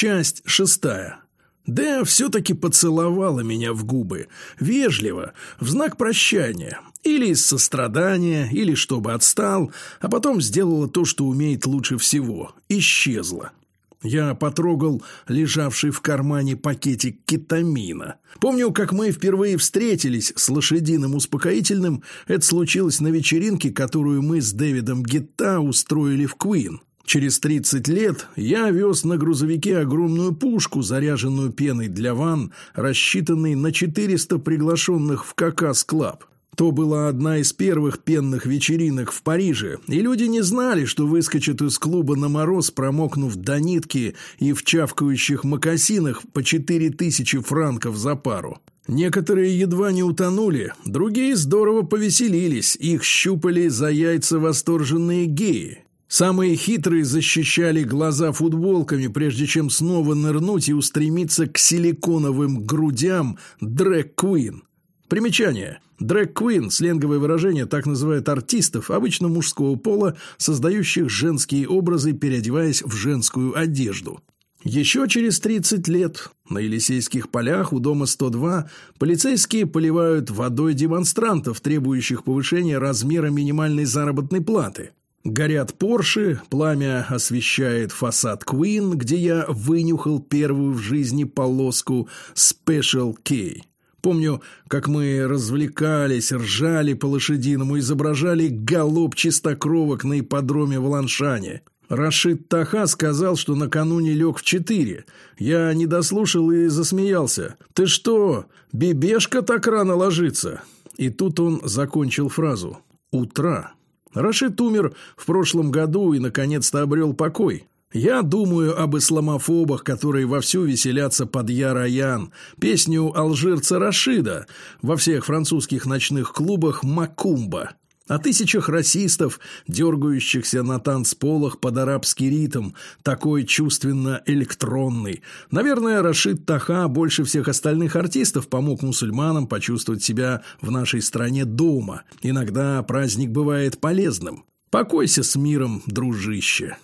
Часть шестая. Дэа все-таки поцеловала меня в губы, вежливо, в знак прощания, или из сострадания, или чтобы отстал, а потом сделала то, что умеет лучше всего – исчезла. Я потрогал лежавший в кармане пакетик кетамина. Помню, как мы впервые встретились с лошадиным успокоительным. Это случилось на вечеринке, которую мы с Дэвидом Гетта устроили в Куин. Через 30 лет я вез на грузовике огромную пушку, заряженную пеной для ванн, рассчитанной на 400 приглашенных в Какас-клаб. То была одна из первых пенных вечеринок в Париже, и люди не знали, что выскочат из клуба на мороз, промокнув до нитки и в чавкающих мокасинах по 4000 франков за пару. Некоторые едва не утонули, другие здорово повеселились, их щупали за яйца восторженные геи. Самые хитрые защищали глаза футболками, прежде чем снова нырнуть и устремиться к силиконовым грудям дрэк-квин. Примечание. Дрэк-квин – сленговое выражение, так называют артистов, обычно мужского пола, создающих женские образы, переодеваясь в женскую одежду. Еще через 30 лет на Елисейских полях у дома 102 полицейские поливают водой демонстрантов, требующих повышения размера минимальной заработной платы. Горят Порши, пламя освещает фасад Queen, где я вынюхал первую в жизни полоску Special K. Помню, как мы развлекались, ржали по-лошадиному, изображали галоп чистокровок на ипподроме в Ланшане. Рашид Таха сказал, что накануне лег в четыре. Я не дослушал и засмеялся. «Ты что, бебешка так рано ложится?» И тут он закончил фразу. «Утра». Рашид умер в прошлом году и, наконец-то, обрел покой. Я думаю об исламофобах, которые вовсю веселятся под Я-Раян, песню алжирца Рашида во всех французских ночных клубах «Макумба», о тысячах расистов, дергающихся на танцполах под арабский ритм, такой чувственно-электронный. Наверное, Рашид Таха больше всех остальных артистов помог мусульманам почувствовать себя в нашей стране дома. Иногда праздник бывает полезным. Покойся с миром, дружище.